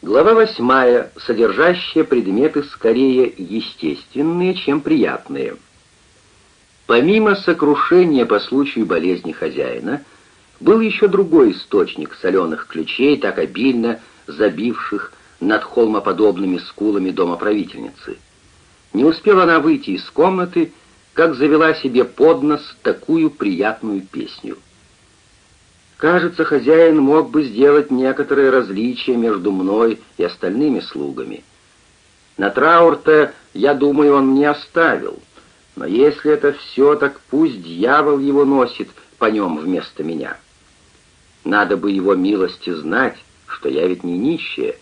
Глава восьмая, содержащая предметы скорее естественные, чем приятные. Помимо сокрушения по случаю болезни хозяина, был еще другой источник соленых ключей, так обильно забивших над холмоподобными скулами дома правительницы. Не успела она выйти из комнаты, как завела себе под нос такую приятную песню — Кажется, хозяин мог бы сделать некоторые различия между мной и остальными слугами. На траур-то, я думаю, он мне оставил. Но если это все, так пусть дьявол его носит по нем вместо меня. Надо бы его милости знать, что я ведь не нищая.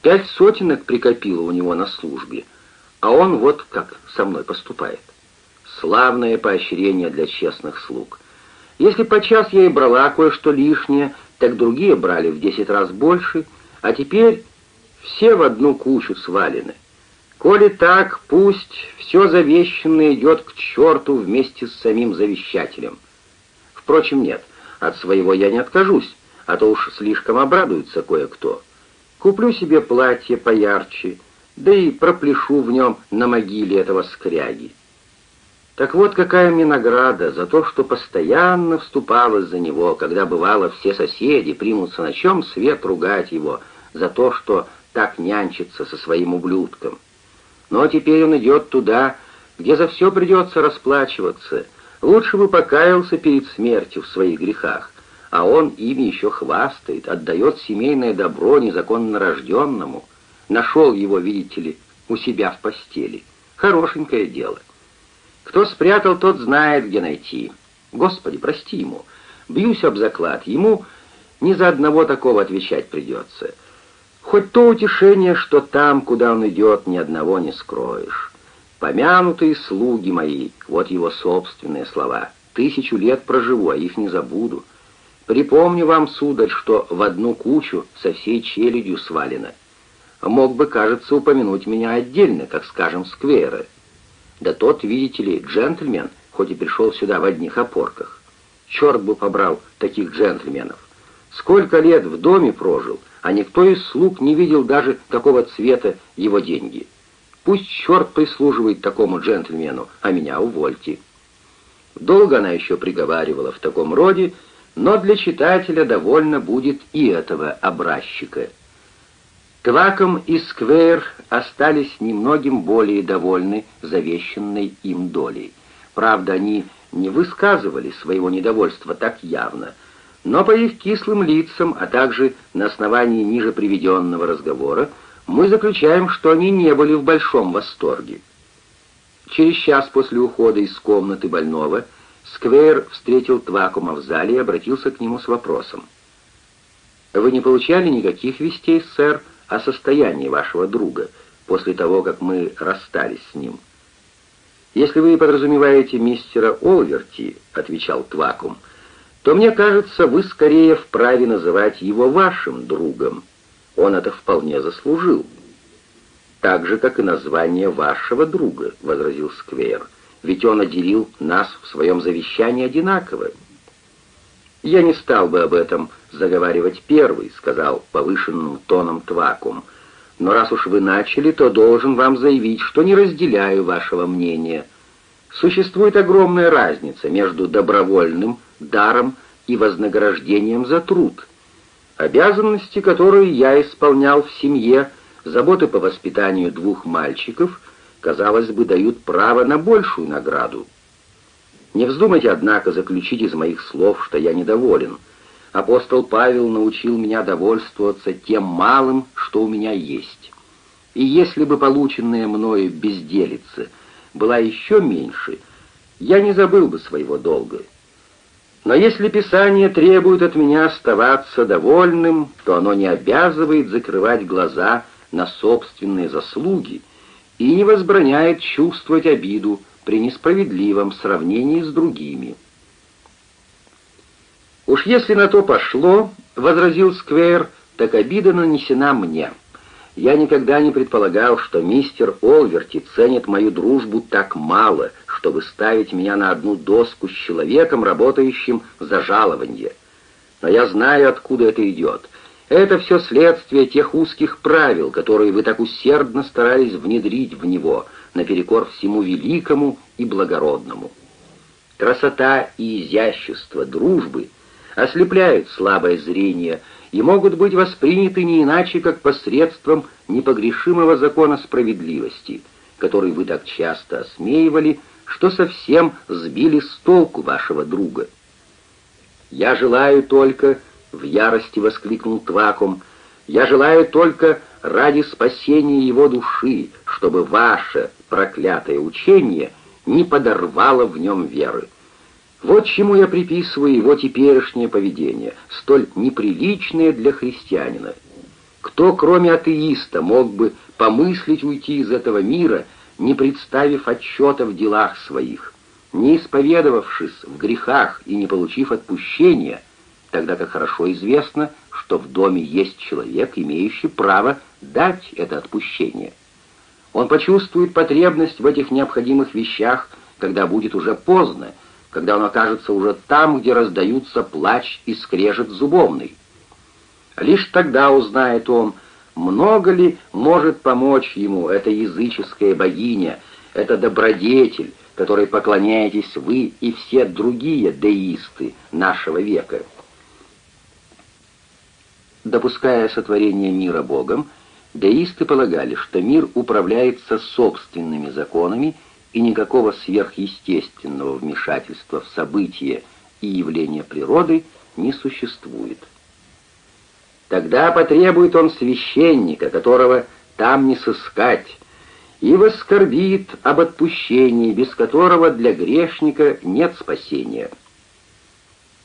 Пять сотенок прикопила у него на службе, а он вот как со мной поступает. Славное поощрение для честных слуг — если подчас я и брала кое-что лишнее, так другие брали в десять раз больше, а теперь все в одну кучу свалены. Коли так, пусть все завещанное идет к черту вместе с самим завещателем. Впрочем, нет, от своего я не откажусь, а то уж слишком обрадуется кое-кто. Куплю себе платье поярче, да и пропляшу в нем на могиле этого скряги. Так вот, какая мне награда за то, что постоянно вступалась за него, когда бывало все соседи примутся на чем свет ругать его за то, что так нянчится со своим ублюдком. Но теперь он идет туда, где за все придется расплачиваться. Лучше бы покаялся перед смертью в своих грехах, а он ими еще хвастает, отдает семейное добро незаконно рожденному. Нашел его, видите ли, у себя в постели. Хорошенькое дело. Кто спрятал, тот знает, где найти. Господи, прости ему. Бьюсь об заклад. Ему ни за одного такого отвечать придется. Хоть то утешение, что там, куда он идет, ни одного не скроешь. Помянутые слуги мои, вот его собственные слова. Тысячу лет проживу, а их не забуду. Припомню вам, сударь, что в одну кучу со всей челядью свалено. Мог бы, кажется, упомянуть меня отдельно, как, скажем, сквера. Да тот, видите ли, джентльмен, хоть и пришел сюда в одних опорках. Черт бы побрал таких джентльменов. Сколько лет в доме прожил, а никто из слуг не видел даже какого цвета его деньги. Пусть черт прислуживает такому джентльмену, а меня увольте. Долго она еще приговаривала в таком роде, но для читателя довольно будет и этого образчика. Тваком и Сквейр остались немногим более довольны завещанной им долей. Правда, они не высказывали своего недовольства так явно, но по их кислым лицам, а также на основании ниже приведенного разговора, мы заключаем, что они не были в большом восторге. Через час после ухода из комнаты больного Сквейр встретил Твакума в зале и обратился к нему с вопросом. «Вы не получали никаких вестей, сэр?» О состоянии вашего друга после того, как мы расстались с ним. «Если вы подразумеваете мистера Олверти», — отвечал Твакум, «то мне кажется, вы скорее вправе называть его вашим другом. Он это вполне заслужил». «Так же, как и название вашего друга», — возразил Сквер, «ведь он отделил нас в своем завещании одинаково». «Я не стал бы об этом заговаривать первый», — сказал повышенным тоном Твакум. «Но раз уж вы начали, то должен вам заявить, что не разделяю вашего мнения. Существует огромная разница между добровольным даром и вознаграждением за труд. Обязанности, которые я исполнял в семье, заботы по воспитанию двух мальчиков, казалось бы, дают право на большую награду. Не вздумайте, однако, заключить из моих слов, что я недоволен. Апостол Павел научил меня довольствоваться тем малым, что у меня есть. И если бы полученная мною безделица была еще меньше, я не забыл бы своего долга. Но если Писание требует от меня оставаться довольным, то оно не обязывает закрывать глаза на собственные заслуги и не возбраняет чувствовать обиду при несправедливом сравнении с другими. «Уж если на то пошло, — возразил Сквейр, — так обида нанесена мне. Я никогда не предполагал, что мистер Олверти ценит мою дружбу так мало, чтобы ставить меня на одну доску с человеком, работающим за жалование. Но я знаю, откуда это идет, Это все следствие тех узких правил, которые вы так усердно старались внедрить в него, наперекор всему великому и благородному. Красота и изящество дружбы ослепляют слабое зрение и могут быть восприняты не иначе, как посредством непогрешимого закона справедливости, который вы так часто осмеивали, что совсем сбили с толку вашего друга. «Я желаю только...» — в ярости воскликнул Твакум. «Я желаю только ради спасения его души, чтобы ваше проклятое учение не подорвало в нем веры. Вот чему я приписываю его теперешнее поведение, столь неприличное для христианина. Кто, кроме атеиста, мог бы помыслить уйти из этого мира, не представив отчета в делах своих, не исповедовавшись в грехах и не получив отпущения, тогда как хорошо известно, что в доме есть человек, имеющий право дать это отпущение. Он почувствует потребность в этих необходимых вещах, когда будет уже поздно, когда он окажется уже там, где раздаются плач и скрежет зубовный. Лишь тогда узнает он, много ли может помочь ему эта языческая богиня, эта добродетель, которой поклоняетесь вы и все другие деисты нашего века. Допуская сотворение мира Богом, деисты полагали, что мир управляется собственными законами и никакого сверхъестественного вмешательства в события и явления природы не существует. Тогда потребует он священника, которого там не сыскать, и воскорбит об отпущении, без которого для грешника нет спасения.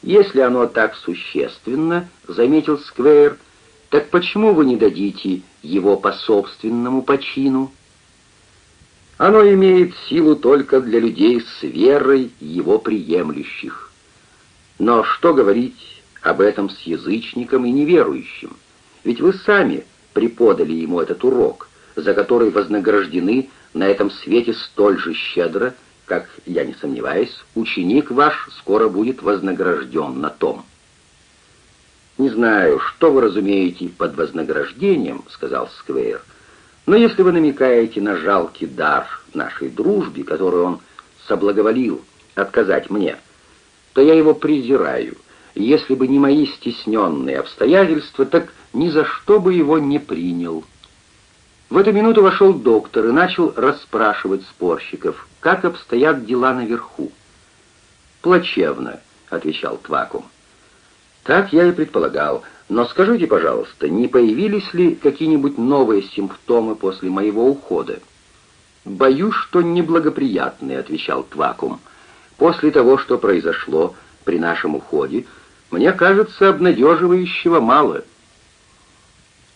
Если оно так существенно, заметил Сквейр, так почему вы не дадите его по собственному почину? Оно имеет силу только для людей с верой его приемлющих. Но что говорить об этом с язычником и неверующим? Ведь вы сами преподали ему этот урок, за который вознаграждены на этом свете столь же щедро, как, я не сомневаюсь, ученик ваш скоро будет вознагражден на том. «Не знаю, что вы разумеете под вознаграждением», — сказал Сквейр, но если вы намекаете на жалкий дар нашей дружбе, который он соблаговолил отказать мне, то я его презираю. Если бы не мои стесненные обстоятельства, так ни за что бы его не принял. В эту минуту вошел доктор и начал расспрашивать спорщиков, как обстоят дела наверху. «Плачевно», — отвечал Твакум. «Так я и предполагал. Но скажите, пожалуйста, не появились ли какие-нибудь новые симптомы после моего ухода? Боюсь, что неблагоприятные, отвечал Твакум. После того, что произошло при нашем уходе, мне кажется, обнадеживающего мало.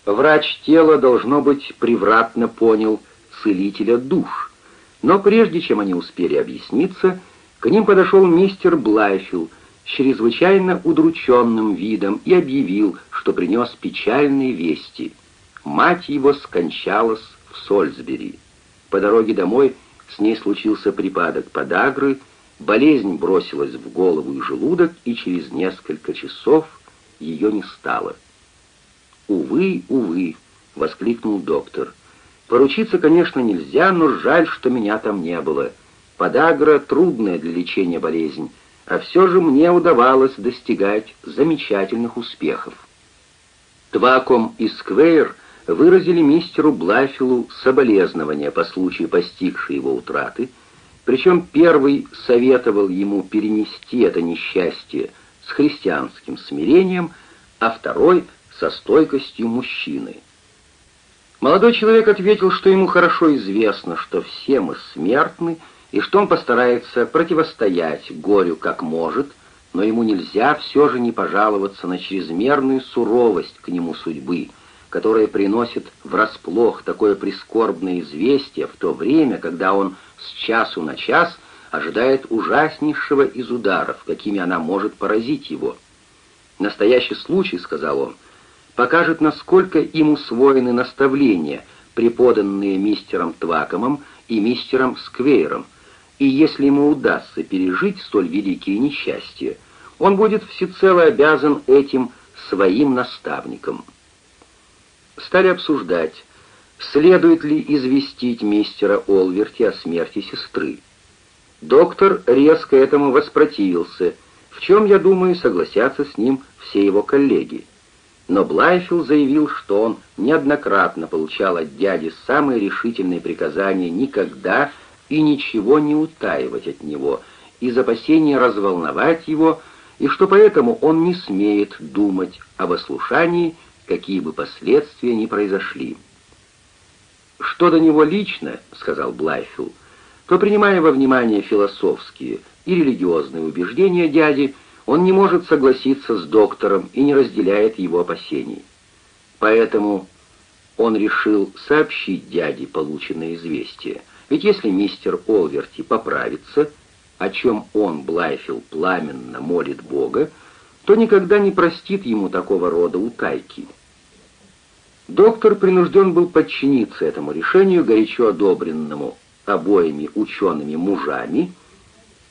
Врач тела, должно быть, превратно понял целителя душ. Но прежде чем они успели объясниться, к ним подошел мистер Блайфилл, с чрезвычайно удрученным видом и объявил, что принес печальные вести. Мать его скончалась в Сольсбери. По дороге домой с ней случился припадок подагры, болезнь бросилась в голову и желудок, и через несколько часов ее не стало. «Увы, увы!» — воскликнул доктор. «Поручиться, конечно, нельзя, но жаль, что меня там не было. Подагра — трудная для лечения болезнь, а все же мне удавалось достигать замечательных успехов. Тваком и Сквейр выразили мистеру Блафилу соболезнования по случаю постигшей его утраты, причем первый советовал ему перенести это несчастье с христианским смирением, а второй — со стойкостью мужчины. Молодой человек ответил, что ему хорошо известно, что все мы смертны, и что он постарается противостоять горю как может, но ему нельзя все же не пожаловаться на чрезмерную суровость к нему судьбы, которая приносит врасплох такое прискорбное известие в то время, когда он с часу на час ожидает ужаснейшего из ударов, какими она может поразить его. «Настоящий случай», — сказал он, — «покажет, насколько им усвоены наставления, преподанные мистером Твакомом и мистером Сквейром, и если ему удастся пережить столь великие несчастья, он будет всецело обязан этим своим наставникам. стали обсуждать, следует ли известить мистера Олверти о смерти сестры. Доктор резко этому воспротивился, в чем, я думаю, согласятся с ним все его коллеги. Но Блайфилл заявил, что он неоднократно получал от дяди самые решительные приказания никогда и ничего не утаивать от него, из опасения разволновать его, и что поэтому он не смеет думать об ослушании, какие бы последствия ни произошли. «Что до него лично, — сказал Блайфилл, — то, принимая во внимание философские и религиозные убеждения дяди, он не может согласиться с доктором и не разделяет его опасений. Поэтому он решил сообщить дяде полученное известие. Ведь если мистер Олверти поправится, о чем он, Блайфилл, пламенно молит Бога, то никогда не простит ему такого рода утайки. Доктор принужден был подчиниться этому решению, горячо одобренному обоими учеными мужами,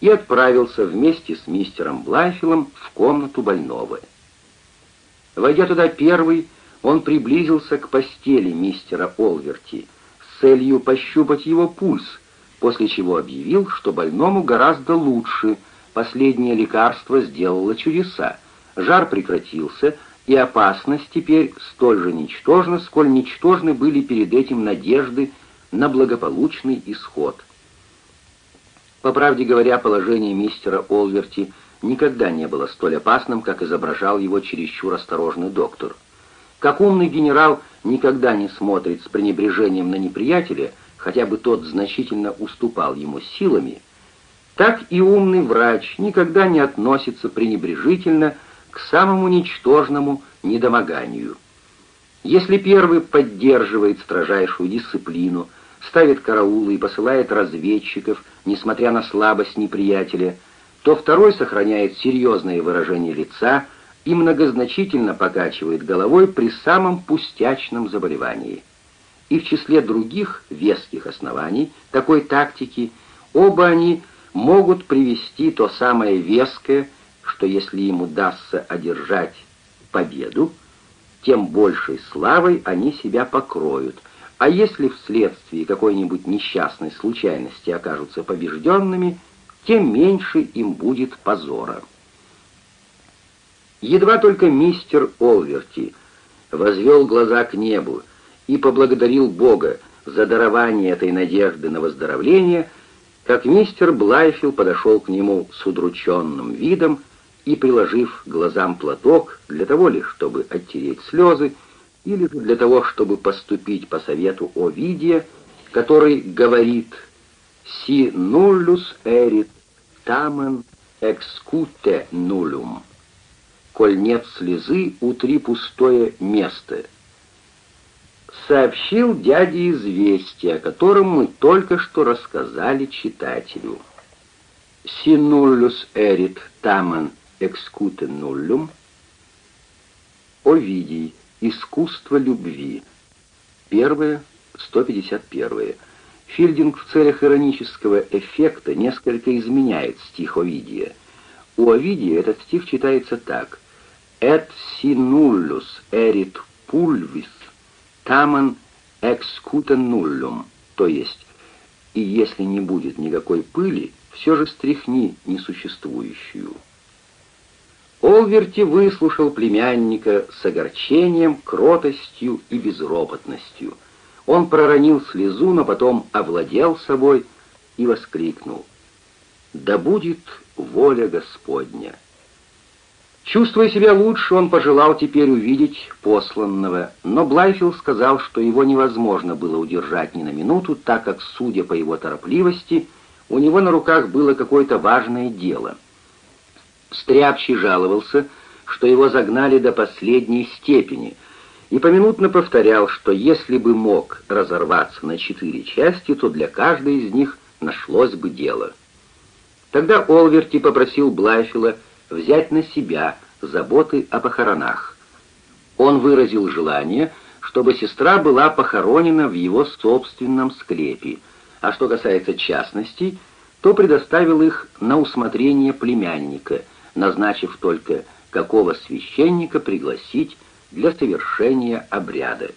и отправился вместе с мистером Блайфилом в комнату больного. Войдя туда первый, он приблизился к постели мистера Олверти целью пощупать его пульс, после чего объявил, что больному гораздо лучше, последнее лекарство сделало чудеса, жар прекратился, и опасность теперь столь же ничтожна, сколь ничтожны были перед этим надежды на благополучный исход. По правде говоря, положение мистера Олверти никогда не было столь опасным, как изображал его чересчур осторожный доктор. Как умный генерал никогда не смотрит с пренебрежением на неприятеля, хотя бы тот значительно уступал ему силами, так и умный врач никогда не относится пренебрежительно к самому ничтожному недомоганию. Если первый поддерживает строжайшую дисциплину, ставит караулы и посылает разведчиков, несмотря на слабость неприятеля, то второй сохраняет серьезное выражение лица и многозначительно покачивает головой при самом пустячном заболевании. И в числе других веских оснований такой тактики оба они могут привести то самое веское, что если им удастся одержать победу, тем большей славой они себя покроют – а если вследствие какой-нибудь несчастной случайности окажутся побежденными, тем меньше им будет позора. Едва только мистер Олверти возвел глаза к небу и поблагодарил Бога за дарование этой надежды на выздоровление, как мистер Блайфилл подошел к нему с удрученным видом и, приложив глазам платок для того лишь, чтобы оттереть слезы, или для того, чтобы поступить по совету Овидия, который говорит «Si nullus erit tamen excute nullum» «Коль нет слезы, утри пустое место», сообщил дяде известие, о котором мы только что рассказали читателю. «Si nullus erit tamen excute nullum» Овидий Искусство любви. Первое, 151. Филдинг в целях иронического эффекта несколько изменяет стих Овидия. У Овидия этот стих читается так. «Et si nullus erit pulvis, tamen excute nullum», то есть «и если не будет никакой пыли, все же стряхни несуществующую». Олверти выслушал племянника с огорчением, кротостью и безропотностью. Он проронил слезу, но потом овладел собой и воскликнул. «Да будет воля Господня!» Чувствуя себя лучше, он пожелал теперь увидеть посланного, но Блайфилл сказал, что его невозможно было удержать ни на минуту, так как, судя по его торопливости, у него на руках было какое-то важное дело — Стряпчий жаловался, что его загнали до последней степени, и поминутно повторял, что если бы мог разорваться на четыре части, то для каждой из них нашлось бы дело. Тогда Олверти попросил Блайфила взять на себя заботы о похоронах. Он выразил желание, чтобы сестра была похоронена в его собственном склепе, а что касается частностей, то предоставил их на усмотрение племянника — назначив только, какого священника пригласить для совершения обряда.